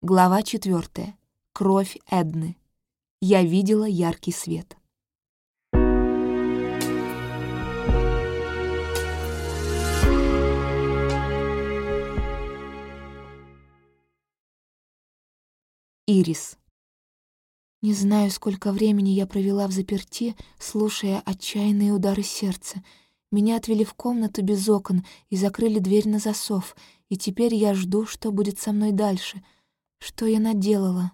Глава четвертая. Кровь Эдны. Я видела яркий свет. Ирис. Не знаю, сколько времени я провела в заперти, слушая отчаянные удары сердца. Меня отвели в комнату без окон и закрыли дверь на засов, и теперь я жду, что будет со мной дальше — что я наделала?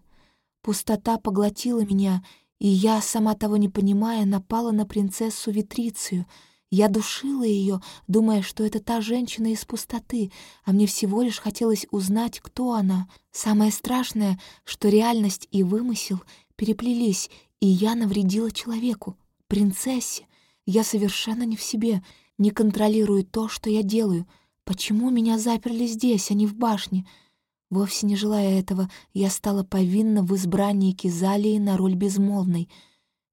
Пустота поглотила меня, и я, сама того не понимая, напала на принцессу Витрицию. Я душила ее, думая, что это та женщина из пустоты, а мне всего лишь хотелось узнать, кто она. Самое страшное, что реальность и вымысел переплелись, и я навредила человеку, принцессе. Я совершенно не в себе, не контролирую то, что я делаю. Почему меня заперли здесь, а не в башне?» Вовсе не желая этого, я стала повинна в избрании Кизалии на роль безмолвной.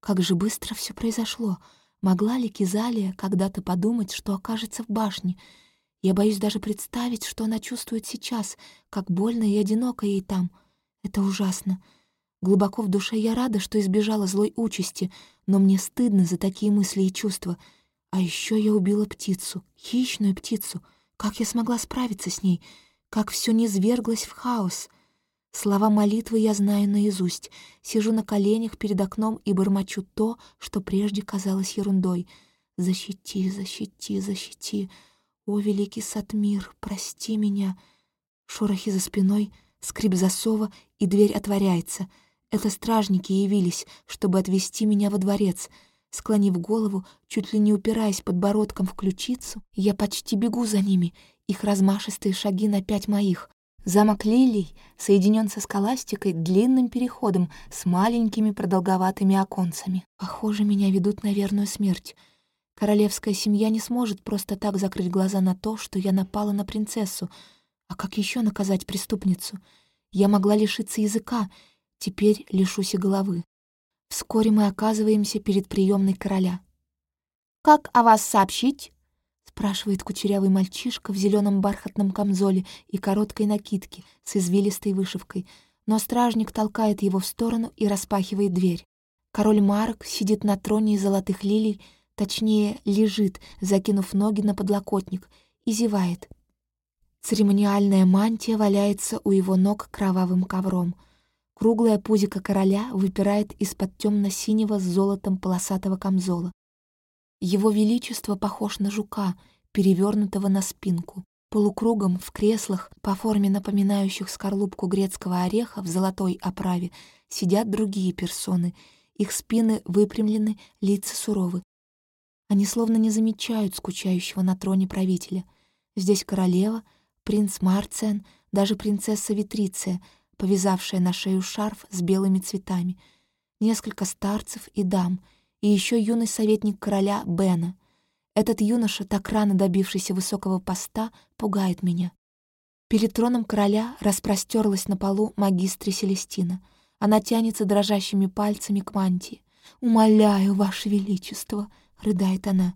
Как же быстро все произошло. Могла ли Кизалия когда-то подумать, что окажется в башне? Я боюсь даже представить, что она чувствует сейчас, как больно и одиноко ей там. Это ужасно. Глубоко в душе я рада, что избежала злой участи, но мне стыдно за такие мысли и чувства. А еще я убила птицу, хищную птицу. Как я смогла справиться с ней — как все низверглось в хаос. Слова молитвы я знаю наизусть. Сижу на коленях перед окном и бормочу то, что прежде казалось ерундой. «Защити, защити, защити! О, великий Сатмир, прости меня!» Шорохи за спиной, скрип засова, и дверь отворяется. Это стражники явились, чтобы отвезти меня во дворец. Склонив голову, чуть ли не упираясь подбородком в ключицу, я почти бегу за ними — их размашистые шаги на пять моих. Замок лилий соединен со скаластикой длинным переходом с маленькими продолговатыми оконцами. Похоже, меня ведут на верную смерть. Королевская семья не сможет просто так закрыть глаза на то, что я напала на принцессу. А как еще наказать преступницу? Я могла лишиться языка, теперь лишусь и головы. Вскоре мы оказываемся перед приемной короля. «Как о вас сообщить?» спрашивает кучерявый мальчишка в зеленом бархатном камзоле и короткой накидке с извилистой вышивкой, но стражник толкает его в сторону и распахивает дверь. Король Марк сидит на троне из золотых лилий, точнее, лежит, закинув ноги на подлокотник, и зевает. Церемониальная мантия валяется у его ног кровавым ковром. Круглая пузика короля выпирает из-под темно-синего с золотом полосатого камзола. Его Величество похож на жука, перевернутого на спинку. Полукругом в креслах, по форме напоминающих скорлупку грецкого ореха в золотой оправе, сидят другие персоны. Их спины выпрямлены, лица суровы. Они словно не замечают скучающего на троне правителя. Здесь королева, принц Марциан, даже принцесса Витриция, повязавшая на шею шарф с белыми цветами, несколько старцев и дам — и еще юный советник короля Бена. Этот юноша, так рано добившийся высокого поста, пугает меня. Перед троном короля распростерлась на полу магистре Селестина. Она тянется дрожащими пальцами к мантии. «Умоляю, Ваше Величество!» — рыдает она.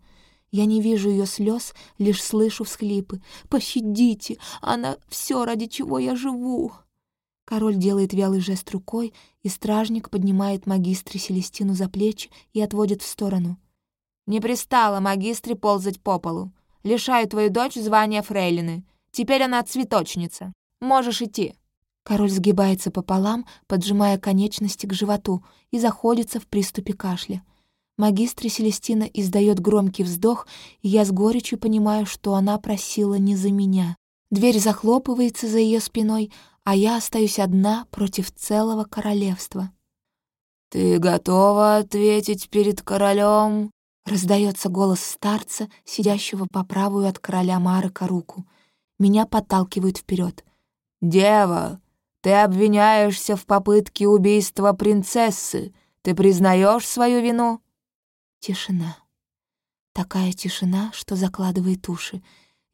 Я не вижу ее слез, лишь слышу всхлипы. «Пощадите! Она все, ради чего я живу!» Король делает вялый жест рукой, и стражник поднимает магистре Селестину за плечи и отводит в сторону. «Не пристало магистре ползать по полу. Лишаю твою дочь звания фрейлины. Теперь она цветочница. Можешь идти». Король сгибается пополам, поджимая конечности к животу, и заходится в приступе кашля. Магистре Селестина издает громкий вздох, и я с горечью понимаю, что она просила не за меня. Дверь захлопывается за ее спиной, а я остаюсь одна против целого королевства. «Ты готова ответить перед королем?» Раздается голос старца, сидящего по правую от короля Марека руку. Меня подталкивают вперед. «Дева, ты обвиняешься в попытке убийства принцессы. Ты признаешь свою вину?» Тишина. Такая тишина, что закладывает уши.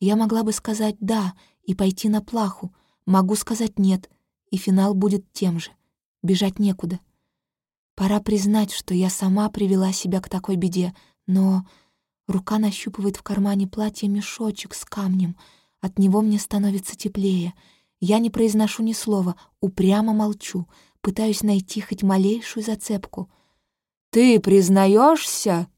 Я могла бы сказать «да» и пойти на плаху, Могу сказать «нет», и финал будет тем же. Бежать некуда. Пора признать, что я сама привела себя к такой беде, но рука нащупывает в кармане платья мешочек с камнем. От него мне становится теплее. Я не произношу ни слова, упрямо молчу, пытаюсь найти хоть малейшую зацепку. «Ты признаешься?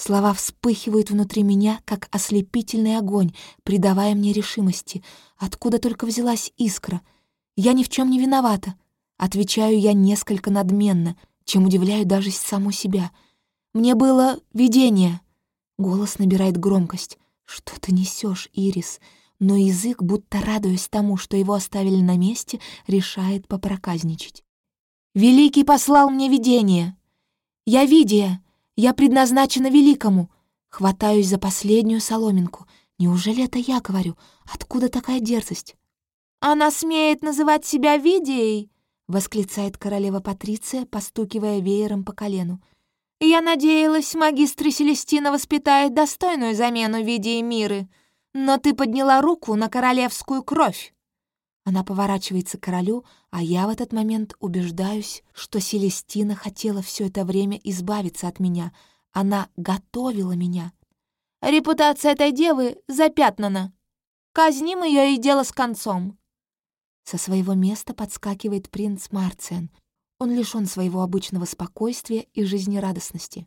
Слова вспыхивают внутри меня, как ослепительный огонь, придавая мне решимости. Откуда только взялась искра? Я ни в чем не виновата. Отвечаю я несколько надменно, чем удивляю даже саму себя. Мне было видение. Голос набирает громкость. Что ты несешь, Ирис? Но язык, будто радуясь тому, что его оставили на месте, решает попроказничать. «Великий послал мне видение. Я Видия, я предназначена великому. Хватаюсь за последнюю соломинку. Неужели это я говорю? Откуда такая дерзость? «Она смеет называть себя Видией!» — восклицает королева Патриция, постукивая веером по колену. «Я надеялась, магистр Селестина воспитает достойную замену Видии Миры, но ты подняла руку на королевскую кровь!» Она поворачивается к королю, а я в этот момент убеждаюсь, что Селестина хотела все это время избавиться от меня. Она готовила меня. «Репутация этой девы запятнана. Казним ее и дело с концом». Со своего места подскакивает принц Марциан. Он лишён своего обычного спокойствия и жизнерадостности.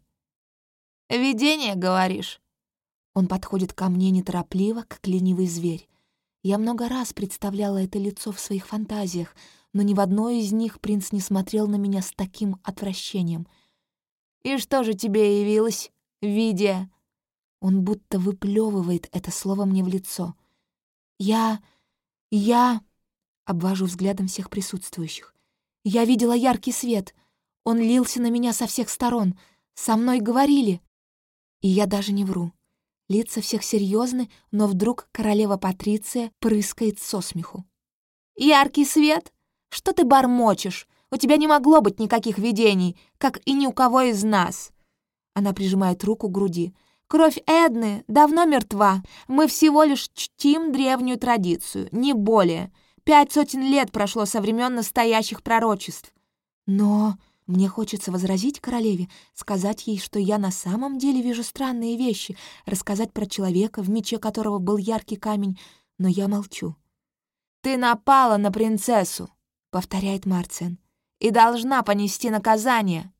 «Видение, говоришь?» Он подходит ко мне неторопливо, как ленивый зверь. Я много раз представляла это лицо в своих фантазиях, но ни в одной из них принц не смотрел на меня с таким отвращением. «И что же тебе явилось, видя?» Он будто выплевывает это слово мне в лицо. «Я... я...» — обвожу взглядом всех присутствующих. «Я видела яркий свет. Он лился на меня со всех сторон. Со мной говорили. И я даже не вру. Лица всех серьезны, но вдруг королева Патриция прыскает со смеху. «Яркий свет? Что ты бормочешь? У тебя не могло быть никаких видений, как и ни у кого из нас!» Она прижимает руку к груди. «Кровь Эдны давно мертва. Мы всего лишь чтим древнюю традицию, не более. Пять сотен лет прошло со времен настоящих пророчеств. Но мне хочется возразить королеве, сказать ей, что я на самом деле вижу странные вещи, рассказать про человека, в мече которого был яркий камень, но я молчу. «Ты напала на принцессу», — повторяет Марциан, «и должна понести наказание».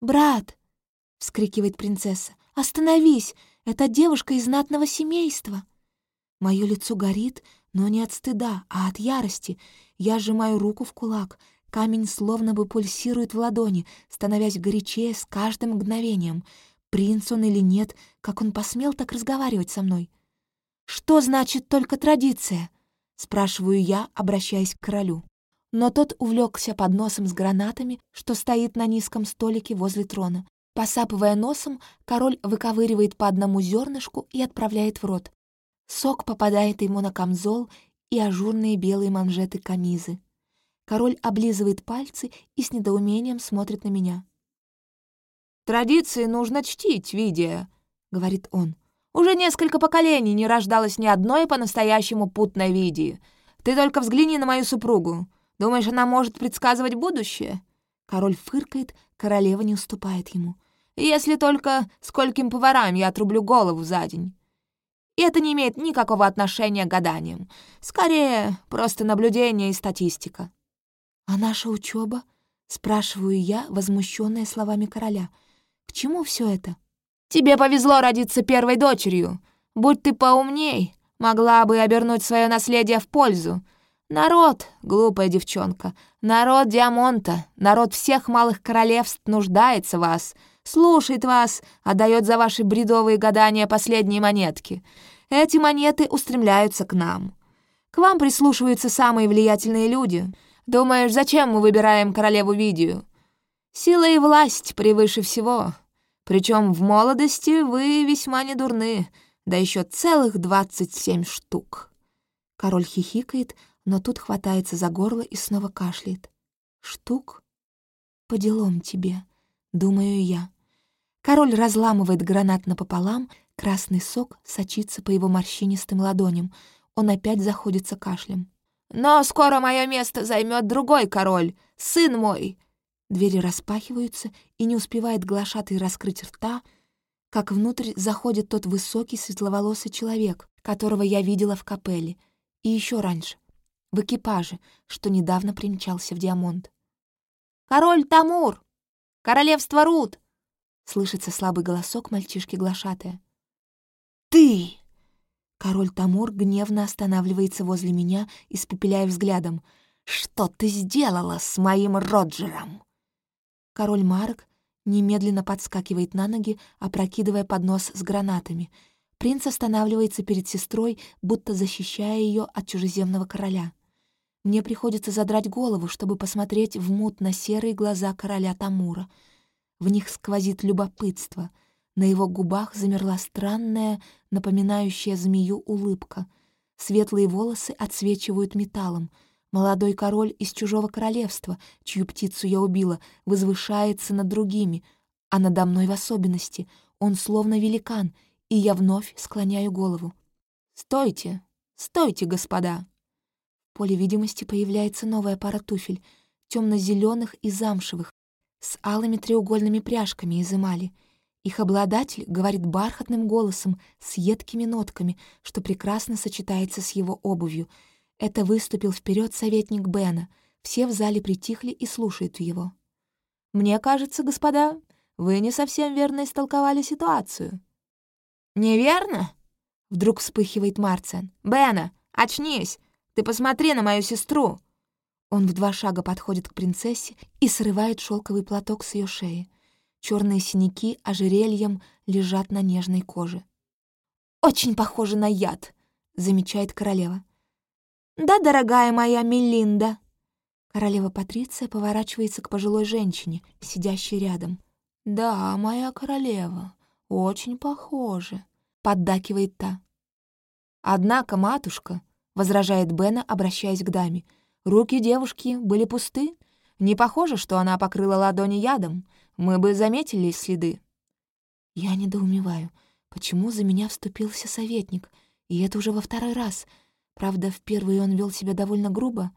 «Брат», — вскрикивает принцесса, «остановись! Это девушка из знатного семейства». Мое лицо горит, но не от стыда, а от ярости. Я сжимаю руку в кулак — Камень словно бы пульсирует в ладони, становясь горячее с каждым мгновением. Принц он или нет, как он посмел так разговаривать со мной? «Что значит только традиция?» — спрашиваю я, обращаясь к королю. Но тот увлекся подносом с гранатами, что стоит на низком столике возле трона. Посапывая носом, король выковыривает по одному зернышку и отправляет в рот. Сок попадает ему на камзол и ажурные белые манжеты камизы. Король облизывает пальцы и с недоумением смотрит на меня. «Традиции нужно чтить, Видия», — говорит он. «Уже несколько поколений не рождалось ни одной по-настоящему путной Видии. Ты только взгляни на мою супругу. Думаешь, она может предсказывать будущее?» Король фыркает, королева не уступает ему. «Если только скольким поварам я отрублю голову за день». И это не имеет никакого отношения к гаданиям. Скорее, просто наблюдение и статистика. «А наша учеба? спрашиваю я, возмущенная словами короля. «К чему все это?» «Тебе повезло родиться первой дочерью. Будь ты поумней, могла бы обернуть свое наследие в пользу. Народ, глупая девчонка, народ Диамонта, народ всех малых королевств нуждается вас, слушает вас, отдает за ваши бредовые гадания последние монетки. Эти монеты устремляются к нам. К вам прислушиваются самые влиятельные люди — Думаешь, зачем мы выбираем королеву Видию? Сила и власть превыше всего. Причем в молодости вы весьма недурны, да еще целых двадцать семь штук». Король хихикает, но тут хватается за горло и снова кашляет. «Штук? По делам тебе», — думаю я. Король разламывает гранат напополам, красный сок сочится по его морщинистым ладоням. Он опять заходится кашлем. Но скоро мое место займет другой король, сын мой!» Двери распахиваются, и не успевает глашатый раскрыть рта, как внутрь заходит тот высокий светловолосый человек, которого я видела в капелле. И еще раньше, в экипаже, что недавно примчался в Диамонт. «Король Тамур! Королевство Рут!» Слышится слабый голосок мальчишки-глашатая. «Ты!» Король Тамур гневно останавливается возле меня, испепеляя взглядом. «Что ты сделала с моим Роджером?» Король Марк немедленно подскакивает на ноги, опрокидывая поднос с гранатами. Принц останавливается перед сестрой, будто защищая ее от чужеземного короля. Мне приходится задрать голову, чтобы посмотреть в мутно-серые глаза короля Тамура. В них сквозит любопытство — на его губах замерла странная, напоминающая змею улыбка. Светлые волосы отсвечивают металлом. Молодой король из чужого королевства, чью птицу я убила, возвышается над другими, а надо мной в особенности. Он словно великан, и я вновь склоняю голову. «Стойте! Стойте, господа!» В поле видимости появляется новая пара туфель, темно-зеленых и замшевых, с алыми треугольными пряжками из эмали — их обладатель говорит бархатным голосом с едкими нотками, что прекрасно сочетается с его обувью. Это выступил вперед советник Бена. Все в зале притихли и слушают его. «Мне кажется, господа, вы не совсем верно истолковали ситуацию». «Неверно?» — вдруг вспыхивает Марцен. «Бена, очнись! Ты посмотри на мою сестру!» Он в два шага подходит к принцессе и срывает шелковый платок с ее шеи. Черные синяки ожерельем лежат на нежной коже. «Очень похоже на яд», — замечает королева. «Да, дорогая моя Мелинда». Королева Патриция поворачивается к пожилой женщине, сидящей рядом. «Да, моя королева, очень похоже», — поддакивает та. «Однако, матушка», — возражает Бена, обращаясь к даме, «руки девушки были пусты. Не похоже, что она покрыла ладони ядом. Мы бы заметили следы». Я недоумеваю, почему за меня вступился советник, и это уже во второй раз. Правда, в первый он вел себя довольно грубо.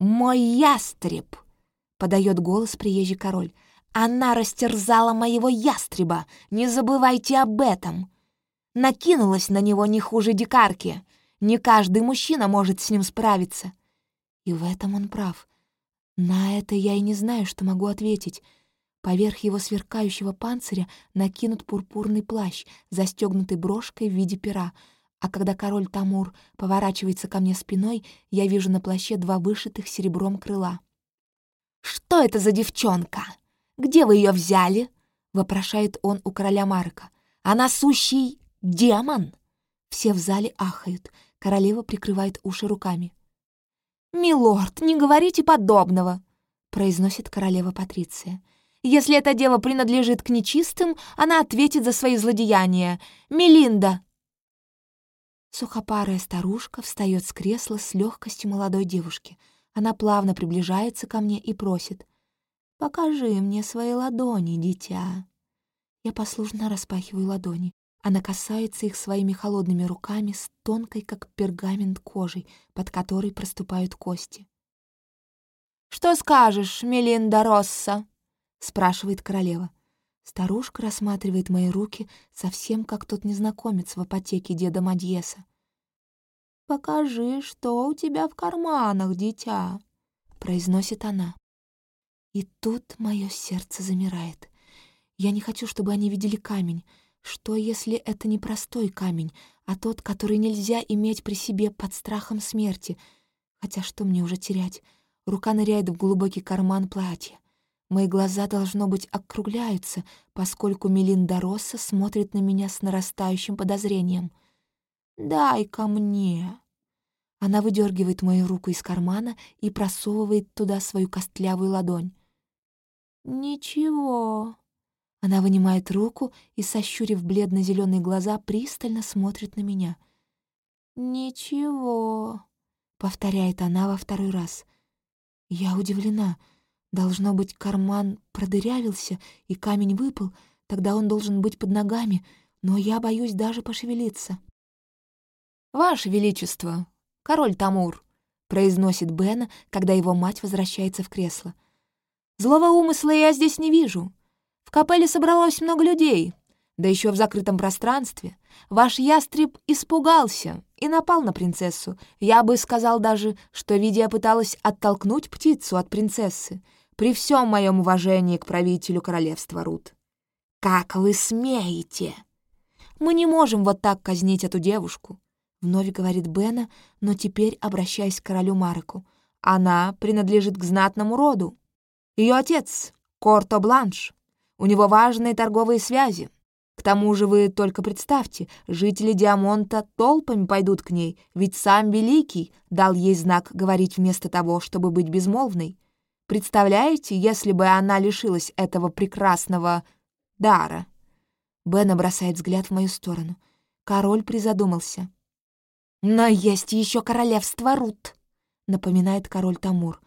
«Мой ястреб!» — подает голос приезжий король. «Она растерзала моего ястреба! Не забывайте об этом!» Накинулась на него не хуже дикарки. Не каждый мужчина может с ним справиться. И в этом он прав. На это я и не знаю, что могу ответить. Поверх его сверкающего панциря накинут пурпурный плащ, застегнутый брошкой в виде пера, а когда король Тамур поворачивается ко мне спиной, я вижу на плаще два вышитых серебром крыла. «Что это за девчонка? Где вы ее взяли?» — вопрошает он у короля Марка. «Она сущий демон!» Все в зале ахают. Королева прикрывает уши руками. «Милорд, не говорите подобного!» — произносит королева Патриция. «Если эта дева принадлежит к нечистым, она ответит за свои злодеяния. Мелинда!» Сухопарая старушка встает с кресла с легкостью молодой девушки. Она плавно приближается ко мне и просит. «Покажи мне свои ладони, дитя». Я послушно распахиваю ладони. Она касается их своими холодными руками с тонкой, как пергамент, кожей, под которой проступают кости. «Что скажешь, Мелинда Росса?» — спрашивает королева. Старушка рассматривает мои руки совсем как тот незнакомец в апотеке деда Мадьеса. «Покажи, что у тебя в карманах, дитя», — произносит она. И тут мое сердце замирает. Я не хочу, чтобы они видели камень, что, если это не простой камень, а тот, который нельзя иметь при себе под страхом смерти? Хотя что мне уже терять? Рука ныряет в глубокий карман платья. Мои глаза, должно быть, округляются, поскольку Мелинда Росса смотрит на меня с нарастающим подозрением. дай ко мне!» Она выдергивает мою руку из кармана и просовывает туда свою костлявую ладонь. «Ничего», она вынимает руку и, сощурив бледно зеленые глаза, пристально смотрит на меня. «Ничего», — повторяет она во второй раз. Я удивлена. Должно быть, карман продырявился, и камень выпал, тогда он должен быть под ногами, но я боюсь даже пошевелиться. «Ваше Величество, король Тамур», — произносит Бена, когда его мать возвращается в кресло. «Злого умысла я здесь не вижу. В капелле собралось много людей, да еще в закрытом пространстве. Ваш ястреб испугался, и напал на принцессу. Я бы сказал даже, что Видия пыталась оттолкнуть птицу от принцессы, при всем моем уважении к правителю королевства Рут. «Как вы смеете?» «Мы не можем вот так казнить эту девушку», — вновь говорит Бена, но теперь обращаясь к королю Мареку. «Она принадлежит к знатному роду. Ее отец — Корто Бланш. У него важные торговые связи. К тому же вы только представьте, жители Диамонта толпами пойдут к ней, ведь сам Великий дал ей знак говорить вместо того, чтобы быть безмолвной. Представляете, если бы она лишилась этого прекрасного дара?» Бена бросает взгляд в мою сторону. Король призадумался. «Но есть еще королевство Рут», — напоминает король Тамур.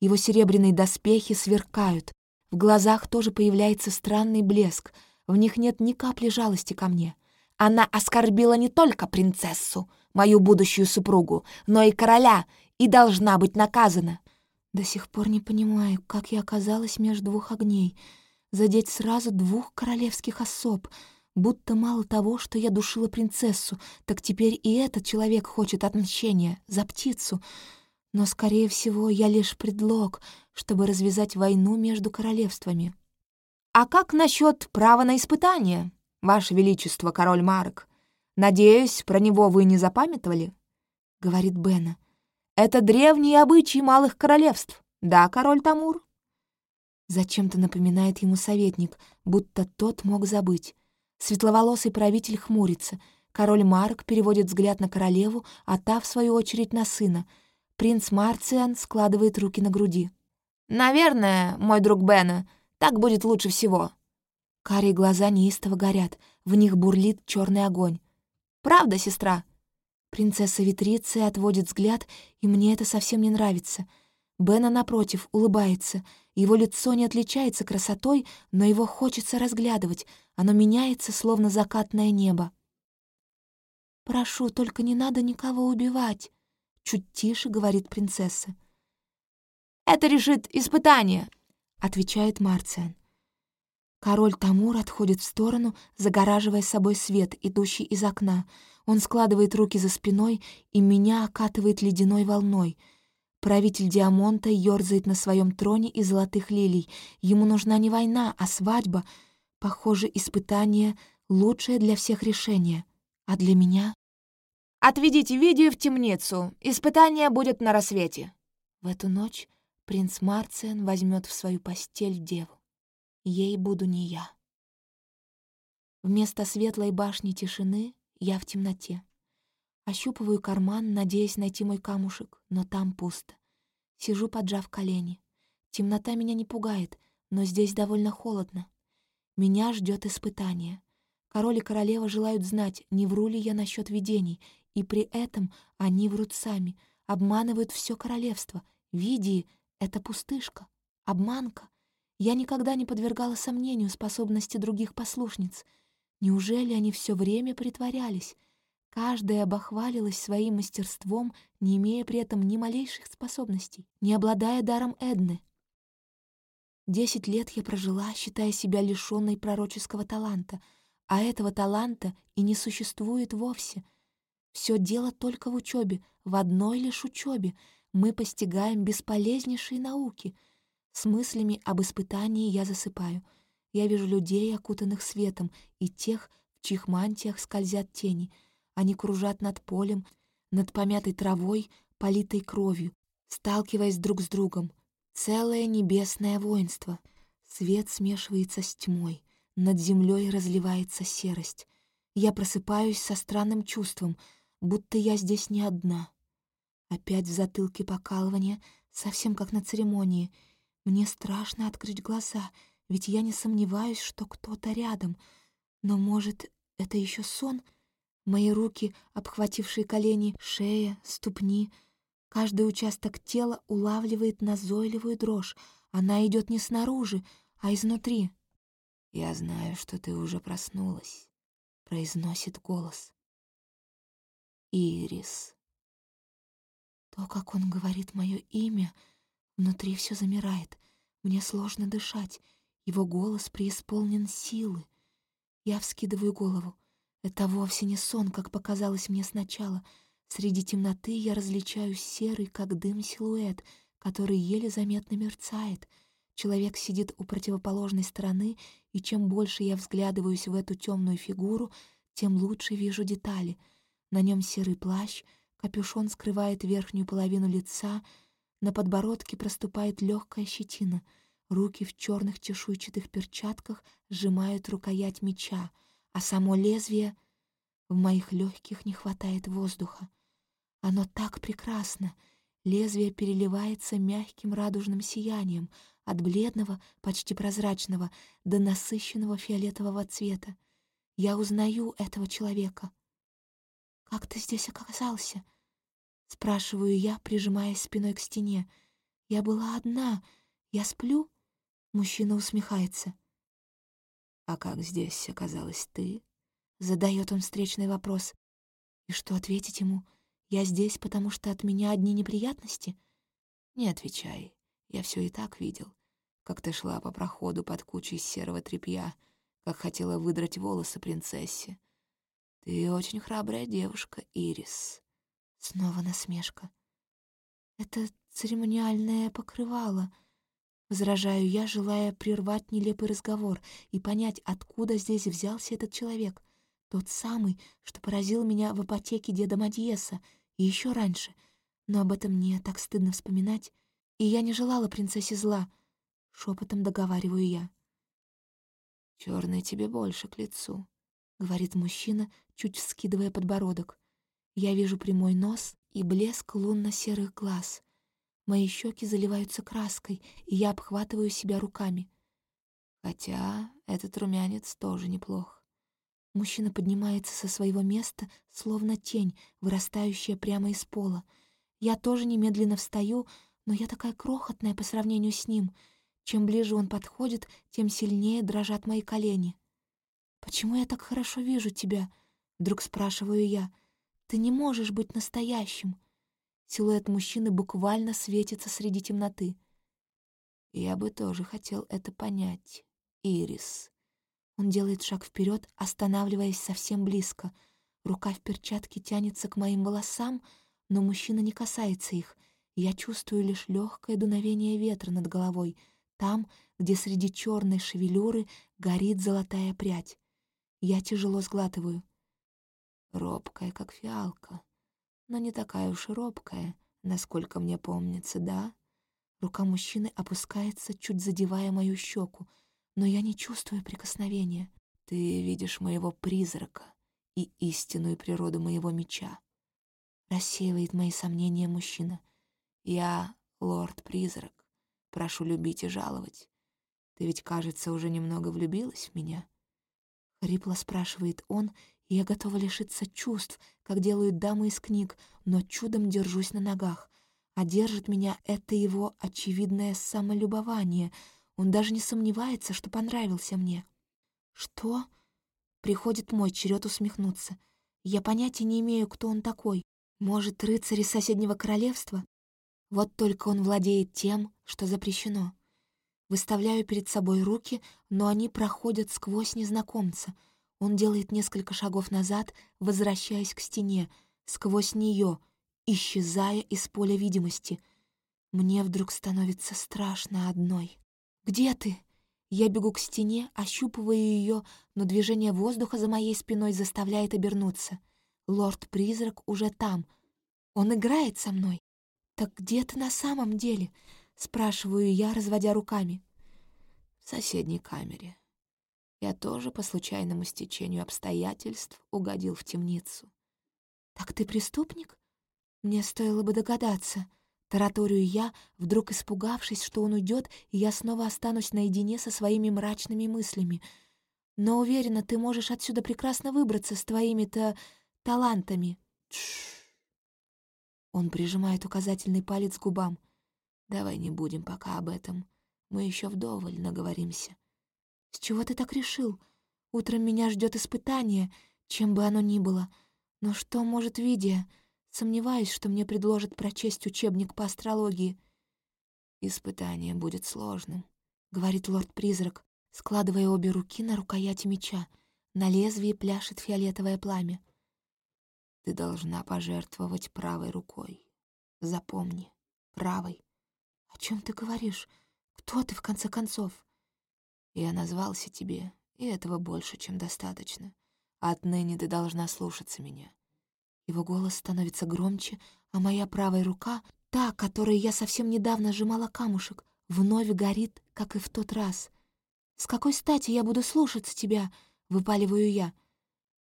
Его серебряные доспехи сверкают. В глазах тоже появляется странный блеск. В них нет ни капли жалости ко мне. Она оскорбила не только принцессу, мою будущую супругу, но и короля, и должна быть наказана. До сих пор не понимаю, как я оказалась между двух огней — задеть сразу двух королевских особ, будто мало того, что я душила принцессу, так теперь и этот человек хочет отмщения за птицу. Но, скорее всего, я лишь предлог, чтобы развязать войну между королевствами. «А как насчет права на испытание, Ваше Величество, король Марк? Надеюсь, про него вы не запамятовали?» — говорит Бена. «Это древние обычаи малых королевств, да, король Тамур?» Зачем-то напоминает ему советник, будто тот мог забыть. Светловолосый правитель хмурится. Король Марк переводит взгляд на королеву, а та, в свою очередь, на сына. Принц Марциан складывает руки на груди. «Наверное, мой друг Бена, так будет лучше всего». Карие глаза неистово горят, в них бурлит черный огонь. «Правда, сестра?» Принцесса Витриция отводит взгляд, и мне это совсем не нравится — Бена, напротив, улыбается. Его лицо не отличается красотой, но его хочется разглядывать. Оно меняется, словно закатное небо. «Прошу, только не надо никого убивать», — чуть тише говорит принцесса. «Это решит испытание», — отвечает Марциан. Король Тамур отходит в сторону, загораживая собой свет, идущий из окна. Он складывает руки за спиной, и меня окатывает ледяной волной — Правитель Диамонта ёрзает на своем троне из золотых лилий. Ему нужна не война, а свадьба. Похоже, испытание — лучшее для всех решение. А для меня? «Отведите видео в темницу. Испытание будет на рассвете». В эту ночь принц Марциан возьмет в свою постель деву. Ей буду не я. Вместо светлой башни тишины я в темноте. Ощупываю карман, надеясь найти мой камушек, но там пусто. Сижу, поджав колени. Темнота меня не пугает, но здесь довольно холодно. Меня ждет испытание. Король и королева желают знать, не вру ли я насчет видений, и при этом они врут сами, обманывают все королевство. Видии — это пустышка, обманка. Я никогда не подвергала сомнению способности других послушниц. Неужели они все время притворялись? Каждая бахвалилась своим мастерством, не имея при этом ни малейших способностей, не обладая даром Эдны. Десять лет я прожила, считая себя лишённой пророческого таланта, а этого таланта и не существует вовсе. Все дело только в учебе, в одной лишь учебе мы постигаем бесполезнейшие науки. С мыслями об испытании я засыпаю. Я вижу людей, окутанных светом, и тех, в чьих мантиях скользят тени — они кружат над полем, над помятой травой, политой кровью, сталкиваясь друг с другом. Целое небесное воинство. Свет смешивается с тьмой, над землей разливается серость. Я просыпаюсь со странным чувством, будто я здесь не одна. Опять в затылке покалывание, совсем как на церемонии. Мне страшно открыть глаза, ведь я не сомневаюсь, что кто-то рядом. Но, может, это еще сон — Мои руки, обхватившие колени, шея, ступни. Каждый участок тела улавливает назойливую дрожь. Она идет не снаружи, а изнутри. «Я знаю, что ты уже проснулась», — произносит голос. «Ирис». То, как он говорит мое имя, внутри все замирает. Мне сложно дышать. Его голос преисполнен силы. Я вскидываю голову. Это вовсе не сон, как показалось мне сначала. Среди темноты я различаю серый, как дым, силуэт, который еле заметно мерцает. Человек сидит у противоположной стороны, и чем больше я взглядываюсь в эту темную фигуру, тем лучше вижу детали. На нем серый плащ, капюшон скрывает верхнюю половину лица, на подбородке проступает легкая щетина, руки в черных чешуйчатых перчатках сжимают рукоять меча, а само лезвие... В моих легких не хватает воздуха. Оно так прекрасно. Лезвие переливается мягким радужным сиянием от бледного, почти прозрачного до насыщенного фиолетового цвета. Я узнаю этого человека. «Как ты здесь оказался?» — спрашиваю я, прижимаясь спиной к стене. «Я была одна. Я сплю?» Мужчина усмехается. «А как здесь оказалась ты?» — задает он встречный вопрос. И что ответить ему? Я здесь, потому что от меня одни неприятности? Не отвечай. Я все и так видел. Как ты шла по проходу под кучей серого тряпья, как хотела выдрать волосы принцессе. Ты очень храбрая девушка, Ирис. Снова насмешка. Это церемониальное покрывало. Возражаю я, желая прервать нелепый разговор и понять, откуда здесь взялся этот человек — тот самый, что поразил меня в апотеке деда Мадьеса и еще раньше. Но об этом мне так стыдно вспоминать. И я не желала принцессе зла. Шепотом договариваю я. Черный тебе больше к лицу», — говорит мужчина, чуть вскидывая подбородок. Я вижу прямой нос и блеск лунно-серых глаз. Мои щеки заливаются краской, и я обхватываю себя руками. Хотя этот румянец тоже неплох. Мужчина поднимается со своего места, словно тень, вырастающая прямо из пола. Я тоже немедленно встаю, но я такая крохотная по сравнению с ним. Чем ближе он подходит, тем сильнее дрожат мои колени. «Почему я так хорошо вижу тебя?» — вдруг спрашиваю я. «Ты не можешь быть настоящим». Силуэт мужчины буквально светится среди темноты. «Я бы тоже хотел это понять, Ирис», он делает шаг вперед, останавливаясь совсем близко. Рука в перчатке тянется к моим волосам, но мужчина не касается их. Я чувствую лишь легкое дуновение ветра над головой, там, где среди черной шевелюры горит золотая прядь. Я тяжело сглатываю. Робкая, как фиалка, но не такая уж и робкая, насколько мне помнится, да? Рука мужчины опускается, чуть задевая мою щеку, но я не чувствую прикосновения. Ты видишь моего призрака и истинную природу моего меча. Рассеивает мои сомнения мужчина. Я лорд-призрак. Прошу любить и жаловать. Ты ведь, кажется, уже немного влюбилась в меня. Хрипло спрашивает он, я готова лишиться чувств, как делают дамы из книг, но чудом держусь на ногах. А меня это его очевидное самолюбование — он даже не сомневается, что понравился мне. «Что?» Приходит мой черед усмехнуться. Я понятия не имею, кто он такой. Может, рыцарь из соседнего королевства? Вот только он владеет тем, что запрещено. Выставляю перед собой руки, но они проходят сквозь незнакомца. Он делает несколько шагов назад, возвращаясь к стене, сквозь нее, исчезая из поля видимости. Мне вдруг становится страшно одной. «Где ты?» Я бегу к стене, ощупываю ее, но движение воздуха за моей спиной заставляет обернуться. Лорд-призрак уже там. Он играет со мной. «Так где ты на самом деле?» — спрашиваю я, разводя руками. «В соседней камере. Я тоже по случайному стечению обстоятельств угодил в темницу». «Так ты преступник?» Мне стоило бы догадаться — Тараторию я, вдруг испугавшись, что он уйдет, и я снова останусь наедине со своими мрачными мыслями. Но уверена, ты можешь отсюда прекрасно выбраться с твоими-то талантами. Тш. Он прижимает указательный палец к губам. Давай не будем пока об этом. Мы еще вдоволь наговоримся. С чего ты так решил? Утром меня ждет испытание, чем бы оно ни было. Но что может Видия? Сомневаюсь, что мне предложат прочесть учебник по астрологии. «Испытание будет сложным», — говорит лорд-призрак, складывая обе руки на рукояти меча. На лезвии пляшет фиолетовое пламя. Ты должна пожертвовать правой рукой. Запомни, правой. О чем ты говоришь? Кто ты, в конце концов? Я назвался тебе, и этого больше, чем достаточно. Отныне ты должна слушаться меня. Его голос становится громче, а моя правая рука, та, которой я совсем недавно сжимала камушек, вновь горит, как и в тот раз. «С какой стати я буду слушаться тебя?» — выпаливаю я.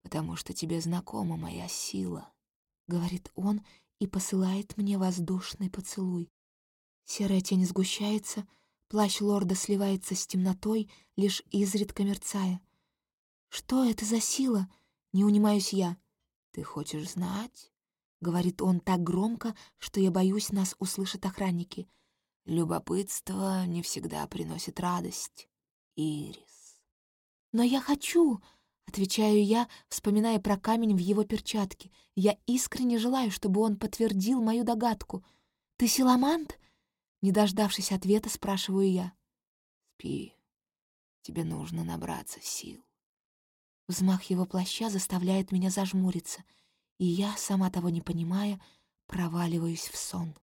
«Потому что тебе знакома моя сила», — говорит он и посылает мне воздушный поцелуй. Серая тень сгущается, плащ лорда сливается с темнотой, лишь изредка мерцая. «Что это за сила?» — не унимаюсь я. «Ты хочешь знать?» — говорит он так громко, что я боюсь, нас услышат охранники. «Любопытство не всегда приносит радость, Ирис». «Но я хочу!» — отвечаю я, вспоминая про камень в его перчатке. «Я искренне желаю, чтобы он подтвердил мою догадку. Ты силамант?» Не дождавшись ответа, спрашиваю я. «Спи. Тебе нужно набраться сил». Взмах его плаща заставляет меня зажмуриться, и я, сама того не понимая, проваливаюсь в сон.